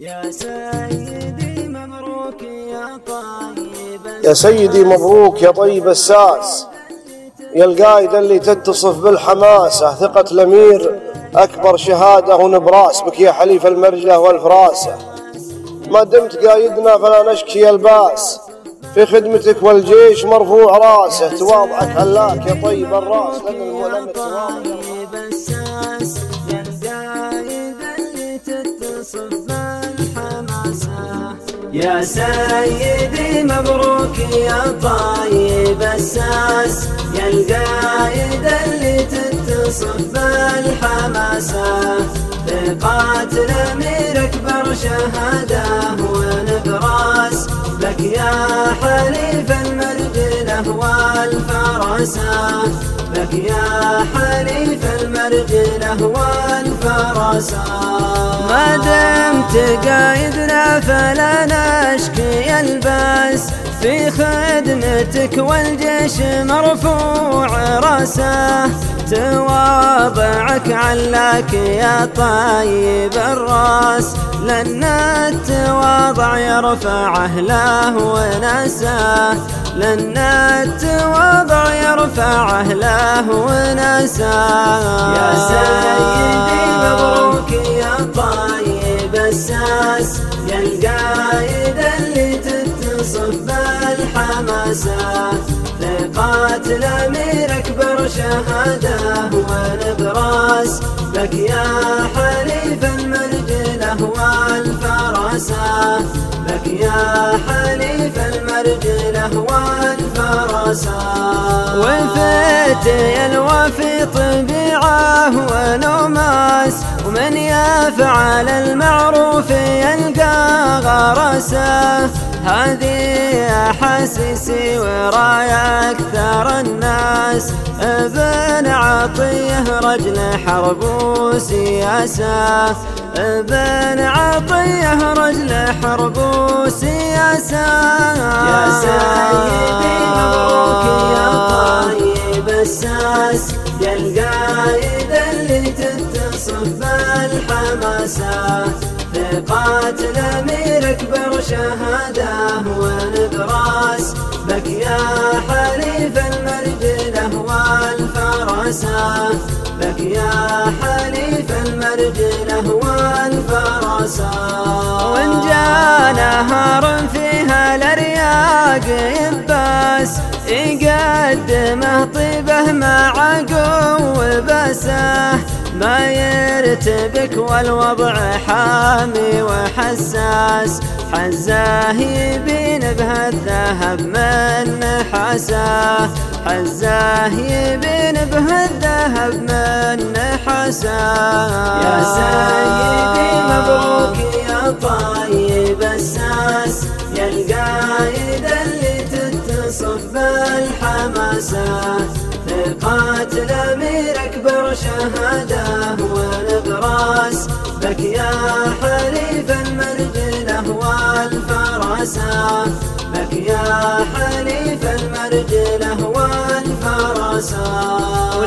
يا سيدي مبروك يا طيب يا سيدي مبروك يا طيب الساس. يا القايد اللي تتصف بالحماسة ثقة الأمير أكبر شهادة ونبراس بك يا حليف المرجلة والفراسة. ما دمت قايدنا فلا نشكي الباس. في خدمتك والجيش مرفوع راسه تواضعك علاك يا طيب الراس. لأن المؤلمة تواضع يا سيدي مبروك يا طيب الساس. يا القايد اللي تتصف بالحماسة ثقات الأمير أكبر شهادة ونبراس. لك يا حليف المرجلة والفرسة لك يا حليف المرجلة والفرسة ما دمت قايدنا فلا نشكي الباس في خدمتك والجيش مرفوع راسه تواضعك علاك يا طيب الراس. لأن التواضع يرفع أهله ونساه لأن التواضع يرفع أهله ونساه. يا سيدي مبروك يا طيب الساس. يا القايد اللي تتصف بالحماسة ثقات الأمير أكبر شهادة ونبراس. لك يا حليف المرجلة والفرسة لك يا حليف المرجلة والفرسة وفتي الوفي طبيعه ونماس ومن يفعل المعروف يلقى غرسه هذه أحاسيسي ورايا أكثر الناس. ابن عطيه رجل حرب وسياسة ابن عطيه رجل حرب وسياسة يا سيدي مبروك يا طيب الساس. يا القايد اللي تتصف بالحماسة. ثقات الأمير أكبر شهادة ونبراس بك يا حليف المرجلة والفرسة بك يا حليف المرجلة والفرسة وإن جاء نهار فيها الأرياق يباس يقدمه طيبه مع قوة بسه. ما يرتبك والوضع حامي وحساس حزاه يبين به الذهب من حساه حزاه يبين به الذهب من حساه يا سيدي مبروك يا طيب الساس. يا القايد اللي تتصف بالحماسة ثقات الأمير أكبر شهادة ونبراس بك يا حليف المرجلة والفرسة بك يا حليف المرجلة والفرسة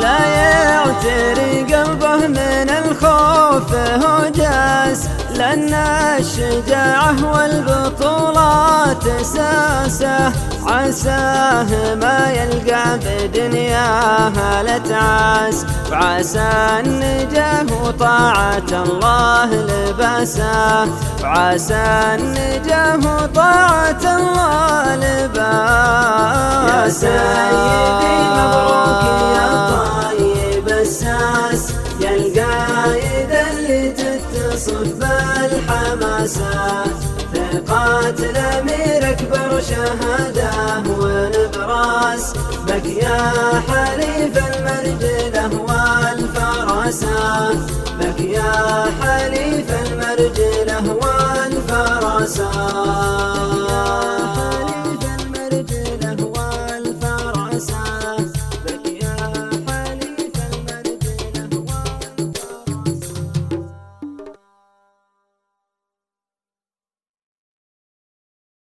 ولا يعتري قلبه من الخوف هجاس لأن الشجاعة والبطولات أساسه. عساه ما يلقى بدنياه لتعاس وعسى النجاة وطاعة الله لباسه. وعسى النجاة وطاعة تتصف بالحماسة ثقات الأمير أكبر شهادة. ونبراس بك يا حليف المرجلة بك يا حليف